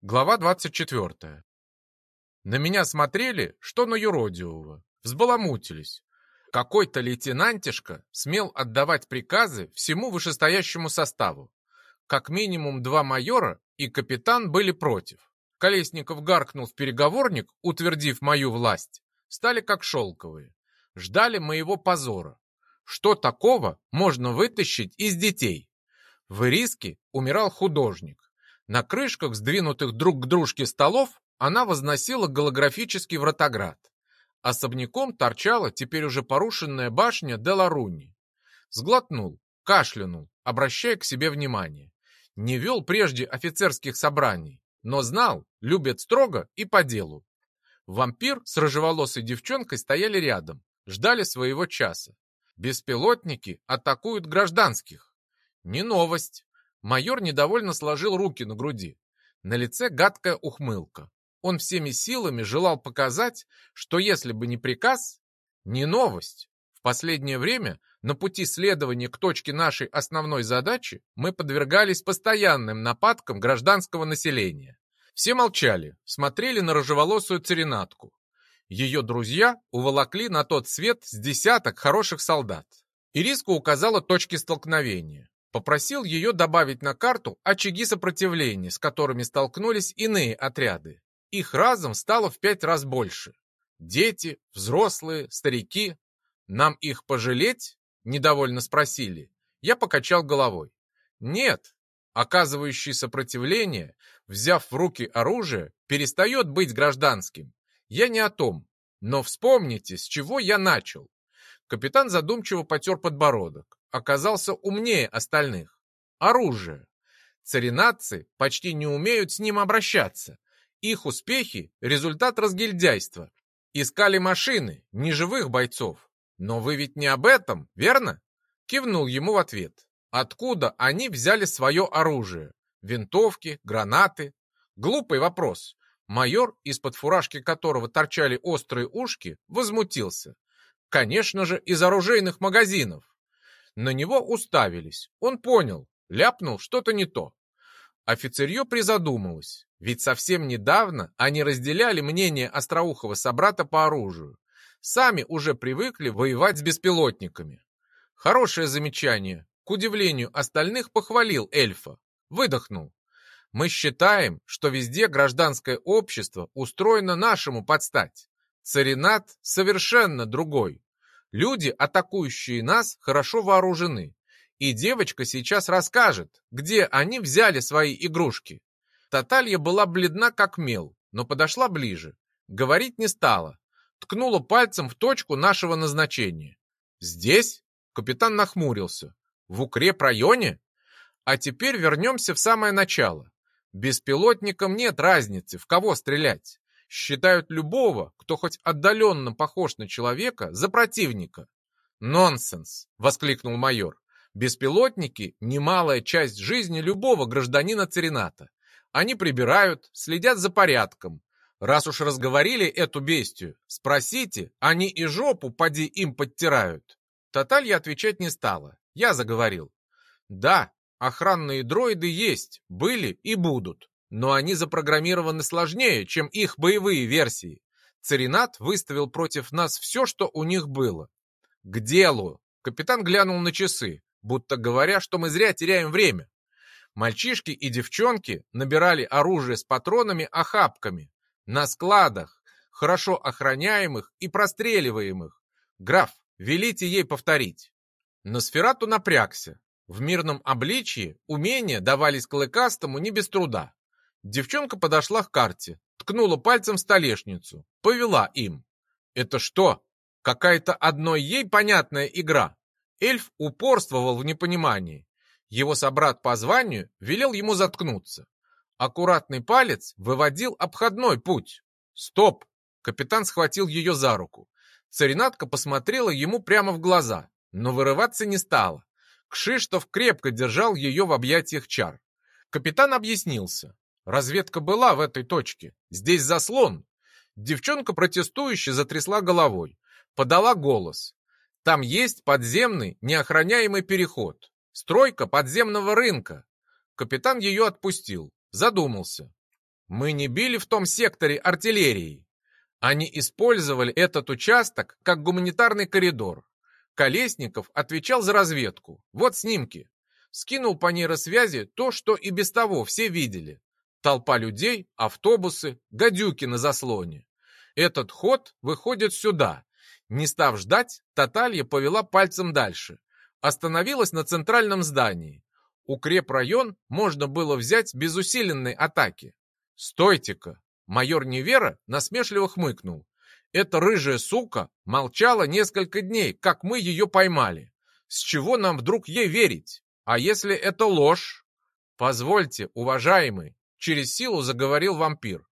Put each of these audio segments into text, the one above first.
Глава 24. На меня смотрели, что на юродивого. Взбаламутились. Какой-то лейтенантишка смел отдавать приказы всему вышестоящему составу. Как минимум два майора и капитан были против. Колесников гаркнул в переговорник, утвердив мою власть. Стали как шелковые. Ждали моего позора. Что такого можно вытащить из детей? В Ириске умирал художник. На крышках, сдвинутых друг к дружке столов, она возносила голографический вратоград. Особняком торчала теперь уже порушенная башня Деларуни. Сглотнул, кашлянул, обращая к себе внимание. Не вел прежде офицерских собраний, но знал, любят строго и по делу. Вампир с рыжеволосой девчонкой стояли рядом, ждали своего часа. Беспилотники атакуют гражданских. Не новость. Майор недовольно сложил руки на груди. На лице гадкая ухмылка. Он всеми силами желал показать, что если бы не приказ, не новость. В последнее время на пути следования к точке нашей основной задачи мы подвергались постоянным нападкам гражданского населения. Все молчали, смотрели на рыжеволосую царинатку. Ее друзья уволокли на тот свет с десяток хороших солдат. Ириска указала точки столкновения. Попросил ее добавить на карту очаги сопротивления, с которыми столкнулись иные отряды. Их разом стало в пять раз больше. Дети, взрослые, старики. Нам их пожалеть? Недовольно спросили. Я покачал головой. Нет, оказывающий сопротивление, взяв в руки оружие, перестает быть гражданским. Я не о том. Но вспомните, с чего я начал. Капитан задумчиво потер подбородок оказался умнее остальных. Оружие. Царинатцы почти не умеют с ним обращаться. Их успехи – результат разгильдяйства. Искали машины, не живых бойцов. Но вы ведь не об этом, верно? Кивнул ему в ответ. Откуда они взяли свое оружие? Винтовки, гранаты? Глупый вопрос. Майор, из-под фуражки которого торчали острые ушки, возмутился. Конечно же, из оружейных магазинов. На него уставились. Он понял, ляпнул что-то не то. Офицерье призадумалось, ведь совсем недавно они разделяли мнение остроухого собрата по оружию. Сами уже привыкли воевать с беспилотниками. Хорошее замечание. К удивлению остальных похвалил эльфа. Выдохнул. Мы считаем, что везде гражданское общество устроено нашему подстать. Царинат совершенно другой. Люди, атакующие нас, хорошо вооружены. И девочка сейчас расскажет, где они взяли свои игрушки. Таталья была бледна как мел, но подошла ближе. Говорить не стала. Ткнула пальцем в точку нашего назначения. «Здесь?» — капитан нахмурился. «В укрепрайоне? А теперь вернемся в самое начало. Беспилотникам нет разницы, в кого стрелять считают любого, кто хоть отдаленно похож на человека, за противника. «Нонсенс!» — воскликнул майор. «Беспилотники — немалая часть жизни любого гражданина Церината. Они прибирают, следят за порядком. Раз уж разговорили эту бестию, спросите, они и жопу поди им подтирают». Таталья отвечать не стала. Я заговорил. «Да, охранные дроиды есть, были и будут но они запрограммированы сложнее, чем их боевые версии. Царинат выставил против нас все, что у них было. К делу. Капитан глянул на часы, будто говоря, что мы зря теряем время. Мальчишки и девчонки набирали оружие с патронами охапками. На складах, хорошо охраняемых и простреливаемых. Граф, велите ей повторить. Носферату напрягся. В мирном обличии умения давались клыкастому не без труда. Девчонка подошла к карте, ткнула пальцем в столешницу, повела им. Это что? Какая-то одной ей понятная игра. Эльф упорствовал в непонимании. Его собрат по званию велел ему заткнуться. Аккуратный палец выводил обходной путь. «Стоп!» Капитан схватил ее за руку. Царинатка посмотрела ему прямо в глаза, но вырываться не стала. Кшиштов крепко держал ее в объятиях чар. Капитан объяснился. Разведка была в этой точке. Здесь заслон. Девчонка протестующе затрясла головой. Подала голос. Там есть подземный, неохраняемый переход. Стройка подземного рынка. Капитан ее отпустил. Задумался. Мы не били в том секторе артиллерии. Они использовали этот участок как гуманитарный коридор. Колесников отвечал за разведку. Вот снимки. Скинул по нейросвязи то, что и без того все видели. Толпа людей, автобусы, гадюки на заслоне. Этот ход выходит сюда. Не став ждать, Таталья повела пальцем дальше. Остановилась на центральном здании. Укрепрайон можно было взять без усиленной атаки. «Стойте-ка!» Майор Невера насмешливо хмыкнул. «Эта рыжая сука молчала несколько дней, как мы ее поймали. С чего нам вдруг ей верить? А если это ложь?» «Позвольте, уважаемый», — через силу заговорил вампир.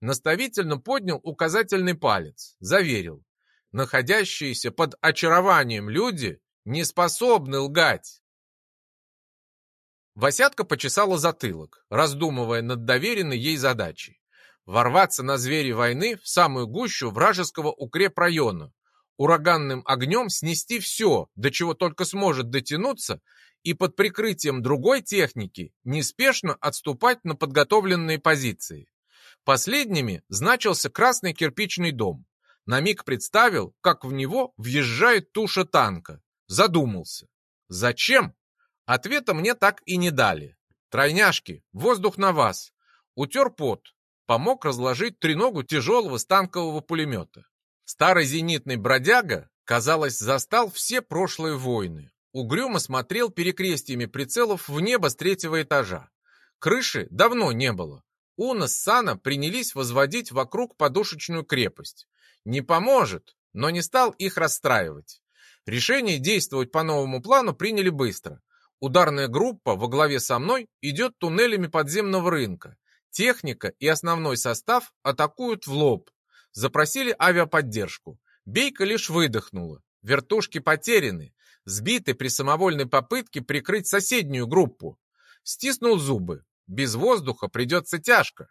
Наставительно поднял указательный палец, заверил. Находящиеся под очарованием люди не способны лгать. Васятка почесала затылок, раздумывая над доверенной ей задачей. Ворваться на звери войны в самую гущу вражеского укрепрайона, ураганным огнем снести все, до чего только сможет дотянуться, и под прикрытием другой техники неспешно отступать на подготовленные позиции. Последними значился красный кирпичный дом. На миг представил, как в него въезжает туша танка. Задумался. Зачем? Ответа мне так и не дали. Тройняшки, воздух на вас. Утер пот. Помог разложить треногу тяжелого станкового пулемета. Старый зенитный бродяга, казалось, застал все прошлые войны. Угрюмо смотрел перекрестиями прицелов в небо с третьего этажа. Крыши давно не было. Уна с Сана принялись возводить вокруг подушечную крепость. Не поможет, но не стал их расстраивать. Решение действовать по новому плану приняли быстро. Ударная группа во главе со мной идет туннелями подземного рынка. Техника и основной состав атакуют в лоб. Запросили авиаподдержку. Бейка лишь выдохнула. Вертушки потеряны, сбиты при самовольной попытке прикрыть соседнюю группу. Стиснул зубы. Без воздуха придется тяжко.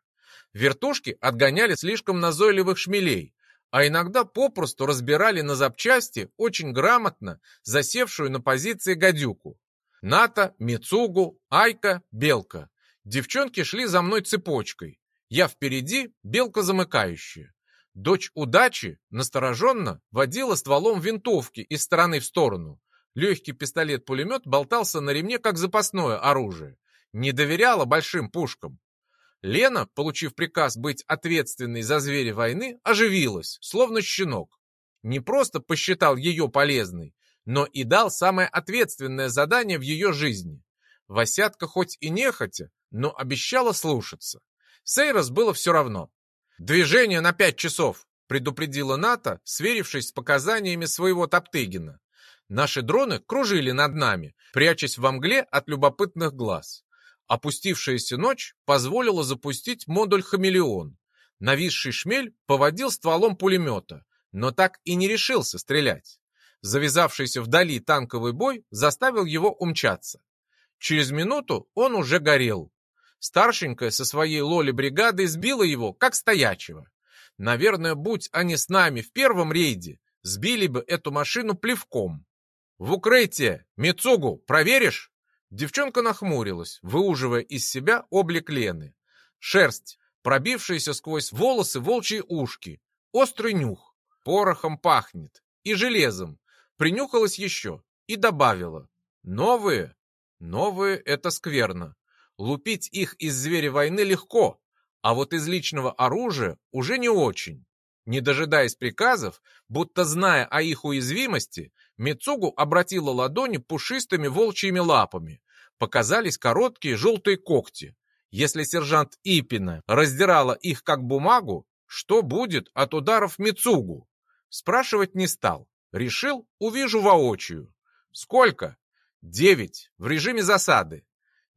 Вертушки отгоняли слишком назойливых шмелей, а иногда попросту разбирали на запчасти очень грамотно засевшую на позиции гадюку. Ната, Мицугу, Айка, Белка. Девчонки шли за мной цепочкой. Я впереди, Белка замыкающая. Дочь удачи настороженно водила стволом винтовки из стороны в сторону. Легкий пистолет-пулемет болтался на ремне, как запасное оружие. Не доверяла большим пушкам. Лена, получив приказ быть ответственной за звери войны, оживилась, словно щенок. Не просто посчитал ее полезной, но и дал самое ответственное задание в ее жизни. Васятка хоть и нехотя, но обещала слушаться. Сейрос было все равно. «Движение на пять часов», — предупредила НАТО, сверившись с показаниями своего Топтыгина. Наши дроны кружили над нами, прячась во мгле от любопытных глаз. Опустившаяся ночь позволила запустить модуль «Хамелеон». Нависший шмель поводил стволом пулемета, но так и не решился стрелять. Завязавшийся вдали танковый бой заставил его умчаться. Через минуту он уже горел. Старшенькая со своей лоли-бригадой сбила его, как стоячего. Наверное, будь они с нами в первом рейде, сбили бы эту машину плевком. «В укрытие! Мицугу, проверишь?» Девчонка нахмурилась, выуживая из себя облик Лены. Шерсть, пробившаяся сквозь волосы волчьи ушки, острый нюх, порохом пахнет и железом, принюхалась еще и добавила. Новые? Новые — это скверно. Лупить их из звери войны легко, а вот из личного оружия уже не очень. Не дожидаясь приказов, будто зная о их уязвимости, Мицугу обратила ладони пушистыми волчьими лапами. Показались короткие желтые когти. Если сержант Ипина раздирала их как бумагу, что будет от ударов Мицугу? Спрашивать не стал. Решил, увижу воочию. Сколько? Девять. В режиме засады.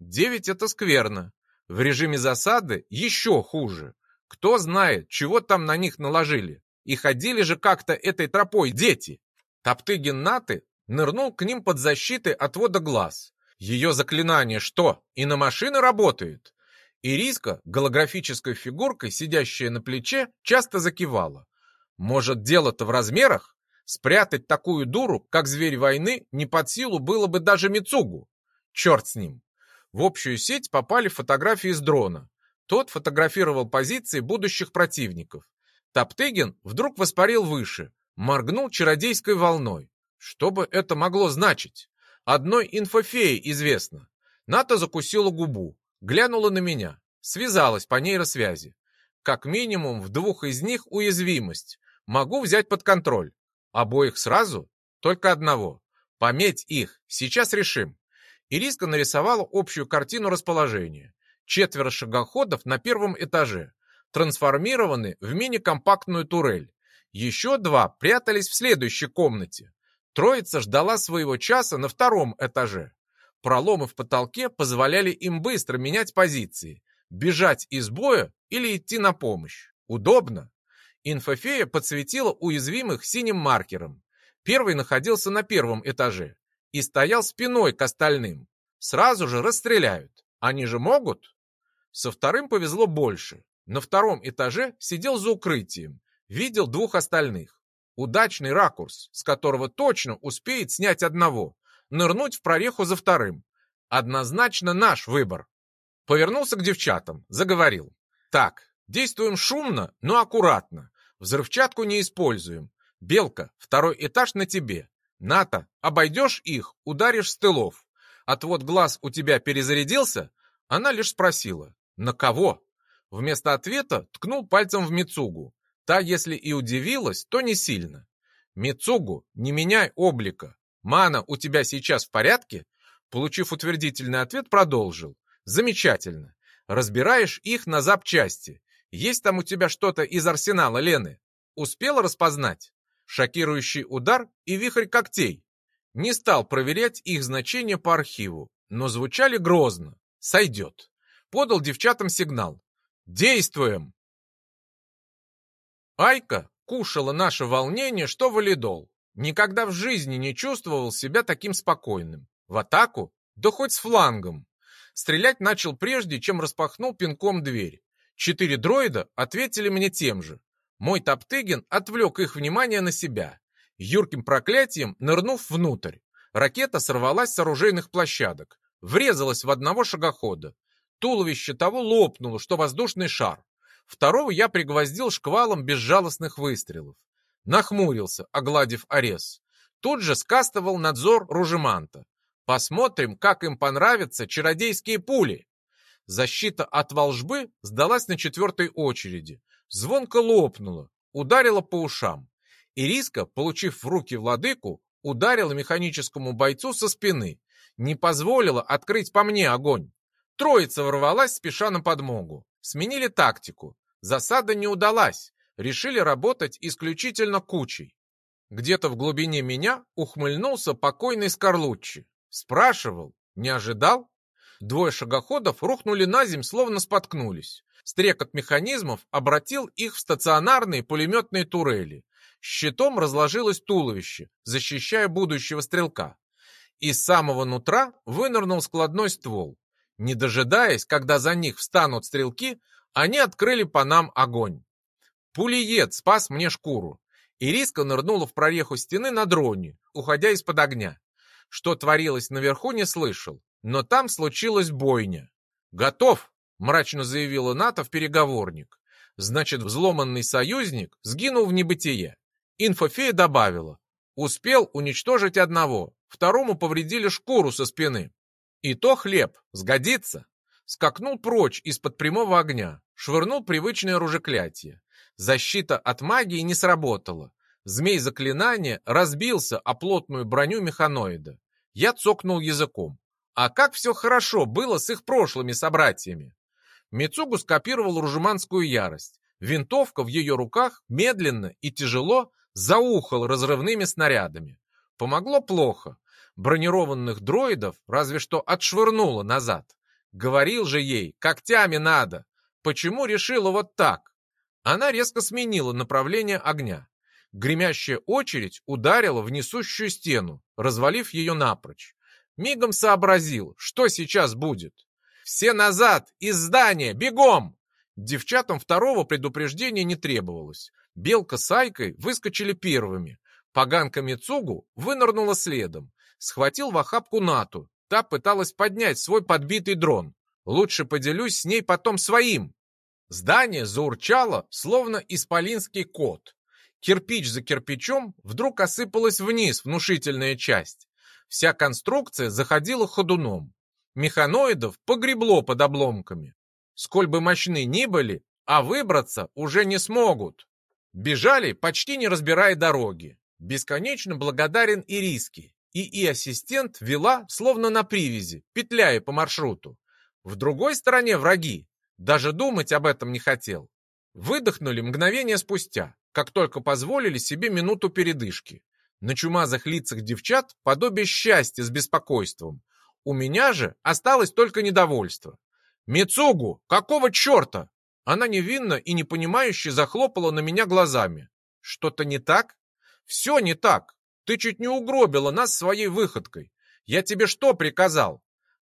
Девять — это скверно. В режиме засады еще хуже. Кто знает, чего там на них наложили. И ходили же как-то этой тропой дети. Топтыгин Наты нырнул к ним под защитой отвода глаз. Ее заклинание что, и на машины работает? Ириска, голографической фигуркой, сидящая на плече, часто закивала. Может, дело-то в размерах? Спрятать такую дуру, как зверь войны, не под силу было бы даже Мицугу. Черт с ним. В общую сеть попали фотографии с дрона. Тот фотографировал позиции будущих противников. Топтыгин вдруг воспарил выше, моргнул чародейской волной. Что бы это могло значить? Одной инфофее известно. Ната закусила губу, глянула на меня, связалась по нейросвязи. Как минимум в двух из них уязвимость. Могу взять под контроль. Обоих сразу? Только одного. Пометь их. Сейчас решим. Ириска нарисовала общую картину расположения. Четверо шагоходов на первом этаже. Трансформированы в мини-компактную турель. Еще два прятались в следующей комнате. Троица ждала своего часа на втором этаже. Проломы в потолке позволяли им быстро менять позиции, бежать из боя или идти на помощь. Удобно. Инфофея подсветила уязвимых синим маркером. Первый находился на первом этаже и стоял спиной к остальным. Сразу же расстреляют. Они же могут? Со вторым повезло больше. На втором этаже сидел за укрытием. Видел двух остальных. Удачный ракурс, с которого точно успеет снять одного. Нырнуть в прореху за вторым. Однозначно наш выбор. Повернулся к девчатам, заговорил. Так, действуем шумно, но аккуратно. Взрывчатку не используем. Белка, второй этаж на тебе. Ната, обойдешь их, ударишь с тылов. Отвод глаз у тебя перезарядился? Она лишь спросила. На кого? Вместо ответа ткнул пальцем в Мицугу. Та, если и удивилась, то не сильно. Мицугу, не меняй облика. Мана у тебя сейчас в порядке? Получив утвердительный ответ, продолжил. Замечательно. Разбираешь их на запчасти. Есть там у тебя что-то из арсенала Лены? Успела распознать? Шокирующий удар и вихрь когтей. Не стал проверять их значение по архиву, но звучали грозно. Сойдет. Подал девчатам сигнал. Действуем! Айка кушала наше волнение, что валидол. Никогда в жизни не чувствовал себя таким спокойным. В атаку? Да хоть с флангом. Стрелять начал прежде, чем распахнул пинком дверь. Четыре дроида ответили мне тем же. Мой Топтыгин отвлек их внимание на себя. Юрким проклятием нырнув внутрь. Ракета сорвалась с оружейных площадок. Врезалась в одного шагохода. Туловище того лопнуло, что воздушный шар. Второго я пригвоздил шквалом безжалостных выстрелов. Нахмурился, огладив орез. Тут же скастовал надзор Ружеманта. Посмотрим, как им понравятся чародейские пули. Защита от волжбы сдалась на четвертой очереди. Звонко лопнула, ударила по ушам. Ириска, получив в руки владыку, ударила механическому бойцу со спины. Не позволила открыть по мне огонь. Троица ворвалась, спеша на подмогу. Сменили тактику. Засада не удалась. Решили работать исключительно кучей. Где-то в глубине меня ухмыльнулся покойный Скорлуччи. Спрашивал, не ожидал? Двое шагоходов рухнули на земь, словно споткнулись. Стрекот механизмов обратил их в стационарные пулеметные турели. Щитом разложилось туловище, защищая будущего стрелка. Из самого нутра вынырнул складной ствол. Не дожидаясь, когда за них встанут стрелки, они открыли по нам огонь. Пулиед спас мне шкуру. Ириска нырнула в прореху стены на дроне, уходя из-под огня. Что творилось наверху, не слышал, но там случилась бойня. «Готов!» — мрачно заявила НАТО в переговорник. Значит, взломанный союзник сгинул в небытие. Инфофея добавила. Успел уничтожить одного, второму повредили шкуру со спины. И то хлеб, сгодится. Скакнул прочь из-под прямого огня, швырнул привычное ружеклятие. Защита от магии не сработала. Змей заклинания разбился о плотную броню механоида. Я цокнул языком. А как все хорошо было с их прошлыми собратьями. Мицугу скопировал ружеманскую ярость. Винтовка в ее руках медленно и тяжело заухал разрывными снарядами. Помогло плохо. Бронированных дроидов разве что отшвырнуло назад. Говорил же ей, когтями надо. Почему решила вот так? Она резко сменила направление огня. Гремящая очередь ударила в несущую стену, развалив ее напрочь. Мигом сообразил, что сейчас будет. «Все назад! Из здания! Бегом!» Девчатам второго предупреждения не требовалось. Белка с Айкой выскочили первыми. Поганка Мицугу вынырнула следом. Схватил в охапку Нату. Та пыталась поднять свой подбитый дрон. «Лучше поделюсь с ней потом своим», Здание заурчало, словно исполинский кот. Кирпич за кирпичом вдруг осыпалась вниз внушительная часть. Вся конструкция заходила ходуном. Механоидов погребло под обломками. Сколь бы мощны ни были, а выбраться уже не смогут. Бежали, почти не разбирая дороги. Бесконечно благодарен Ириске. ИИ-ассистент вела, словно на привязи, петляя по маршруту. В другой стороне враги. Даже думать об этом не хотел. Выдохнули мгновение спустя, как только позволили себе минуту передышки. На чумазых лицах девчат подобие счастья с беспокойством. У меня же осталось только недовольство. «Мицугу, какого черта?» Она невинно и непонимающе захлопала на меня глазами. «Что-то не так?» «Все не так. Ты чуть не угробила нас своей выходкой. Я тебе что приказал?»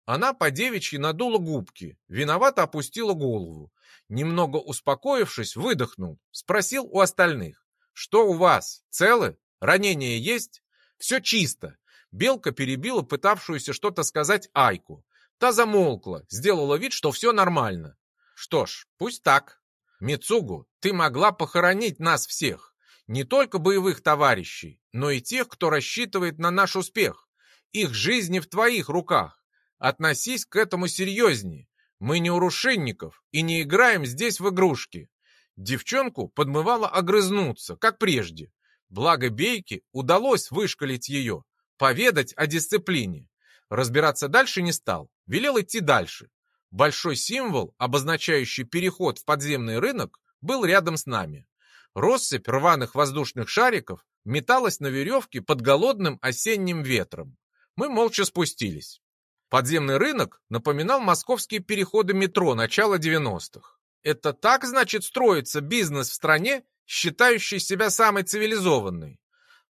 Она по девичьи надула губки, виновато опустила голову. Немного успокоившись, выдохнул, спросил у остальных. «Что у вас? Целы? Ранения есть?» «Все чисто». Белка перебила пытавшуюся что-то сказать Айку. Та замолкла, сделала вид, что все нормально. «Что ж, пусть так. Мицугу, ты могла похоронить нас всех. Не только боевых товарищей, но и тех, кто рассчитывает на наш успех. Их жизни в твоих руках. Относись к этому серьезнее. Мы не у рушинников и не играем здесь в игрушки. Девчонку подмывало огрызнуться, как прежде. Благо Бейке удалось вышкалить ее, поведать о дисциплине. Разбираться дальше не стал, велел идти дальше. Большой символ, обозначающий переход в подземный рынок, был рядом с нами. Россыпь рваных воздушных шариков металась на веревке под голодным осенним ветром. Мы молча спустились. Подземный рынок напоминал московские переходы метро начала 90-х. Это так, значит, строится бизнес в стране, считающей себя самой цивилизованной.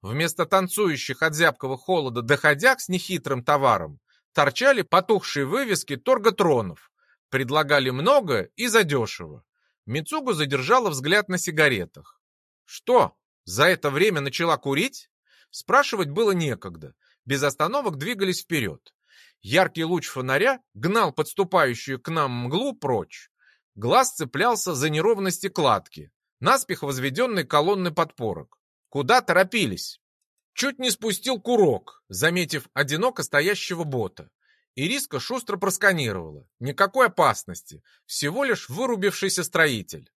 Вместо танцующих от зябкого холода доходяг с нехитрым товаром торчали потухшие вывески торготронов. Предлагали много и задешево. Мицугу задержала взгляд на сигаретах. «Что, за это время начала курить?» Спрашивать было некогда. Без остановок двигались вперед. Яркий луч фонаря гнал подступающую к нам мглу прочь. Глаз цеплялся за неровности кладки, наспех возведенной колонны подпорок. Куда торопились? Чуть не спустил курок, заметив одиноко стоящего бота. Ириска шустро просканировала. Никакой опасности, всего лишь вырубившийся строитель.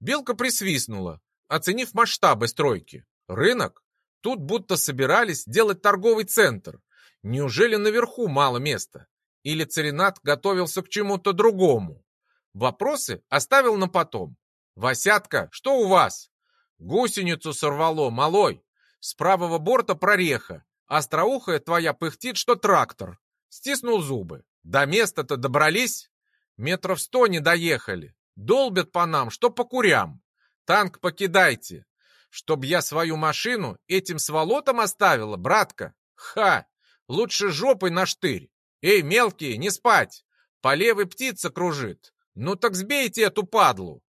Белка присвистнула, оценив масштабы стройки. Рынок? Тут будто собирались делать торговый центр. Неужели наверху мало места? Или Царинат готовился к чему-то другому? Вопросы оставил на потом. «Васятка, что у вас?» «Гусеницу сорвало, малой. С правого борта прореха. Остроухая твоя пыхтит, что трактор». Стиснул зубы. «До места-то добрались?» «Метров сто не доехали. Долбят по нам, что по курям. Танк покидайте. Чтоб я свою машину этим сволотом оставила, братка? Ха! Лучше жопой на штырь. Эй, мелкие, не спать! По левой птица кружит. Ну так сбейте эту падлу!»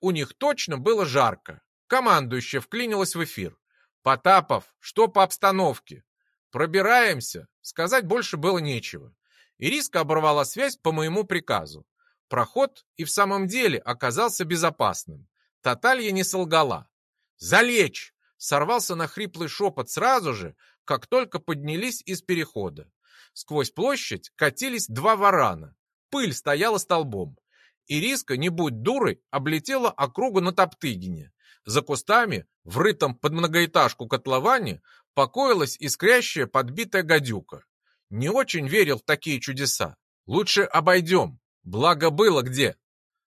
У них точно было жарко. Командующая вклинилась в эфир. «Потапов, что по обстановке?» «Пробираемся!» Сказать больше было нечего. Ириска оборвала связь по моему приказу. Проход и в самом деле оказался безопасным. Таталья не солгала. «Залечь!» Сорвался на хриплый шепот сразу же, как только поднялись из перехода. Сквозь площадь катились два варана. Пыль стояла столбом. Ириска, не будь дурой, облетела округу на Топтыгине. За кустами, врытом под многоэтажку котловане, покоилась искрящая подбитая гадюка. Не очень верил в такие чудеса. Лучше обойдем. Благо было где.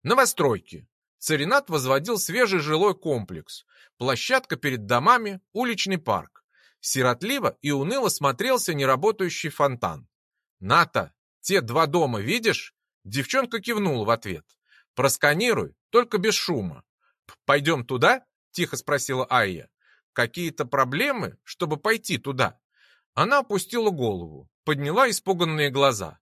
Новостройки. Царинат возводил свежий жилой комплекс. Площадка перед домами, уличный парк. Сиротливо и уныло смотрелся неработающий фонтан. «Ната, те два дома видишь?» Девчонка кивнула в ответ. «Просканируй, только без шума». «Пойдем туда?» — тихо спросила Айя. «Какие-то проблемы, чтобы пойти туда?» Она опустила голову, подняла испуганные глаза.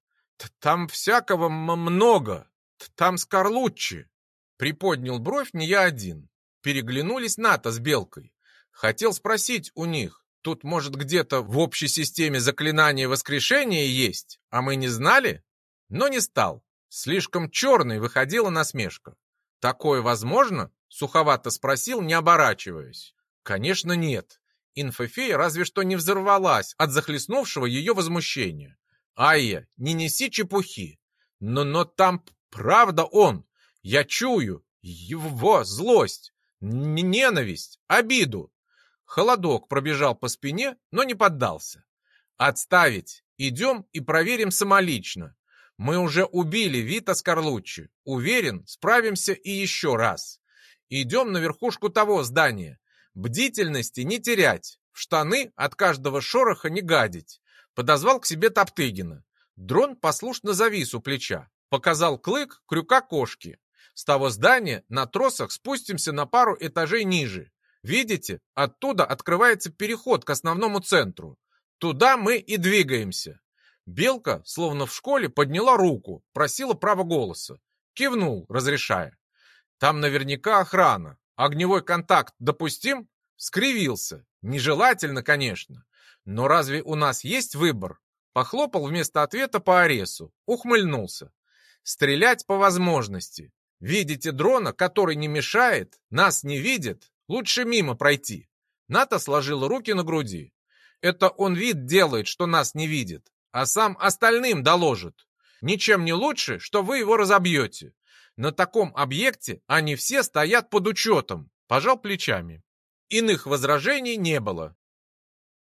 «Там всякого много. Там Скорлуччи». Приподнял бровь не я один. Переглянулись Ната с Белкой. Хотел спросить у них, Тут, может, где-то в общей системе заклинания воскрешения есть, а мы не знали? Но не стал. Слишком черной выходила насмешка. «Такое возможно?» — суховато спросил, не оборачиваясь. «Конечно, нет. Инфофея разве что не взорвалась от захлестнувшего ее возмущения. Айя, не неси чепухи. Но, но там правда он. Я чую его злость, ненависть, обиду. Холодок пробежал по спине, но не поддался. Отставить. Идем и проверим самолично. Мы уже убили Вита Скорлуччи. Уверен, справимся и еще раз. Идем на верхушку того здания. Бдительности не терять, в штаны от каждого шороха не гадить. Подозвал к себе Топтыгина. Дрон послушно завис у плеча. Показал клык крюка кошки. С того здания на тросах спустимся на пару этажей ниже. Видите, оттуда открывается переход к основному центру. Туда мы и двигаемся. Белка, словно в школе, подняла руку, просила право голоса. Кивнул, разрешая. Там наверняка охрана. Огневой контакт допустим? Скривился. Нежелательно, конечно. Но разве у нас есть выбор? Похлопал вместо ответа по Аресу. Ухмыльнулся. Стрелять по возможности. Видите дрона, который не мешает, нас не видит, лучше мимо пройти. Ната сложила руки на груди. Это он вид делает, что нас не видит, а сам остальным доложит. Ничем не лучше, что вы его разобьете. На таком объекте они все стоят под учетом. Пожал плечами. Иных возражений не было.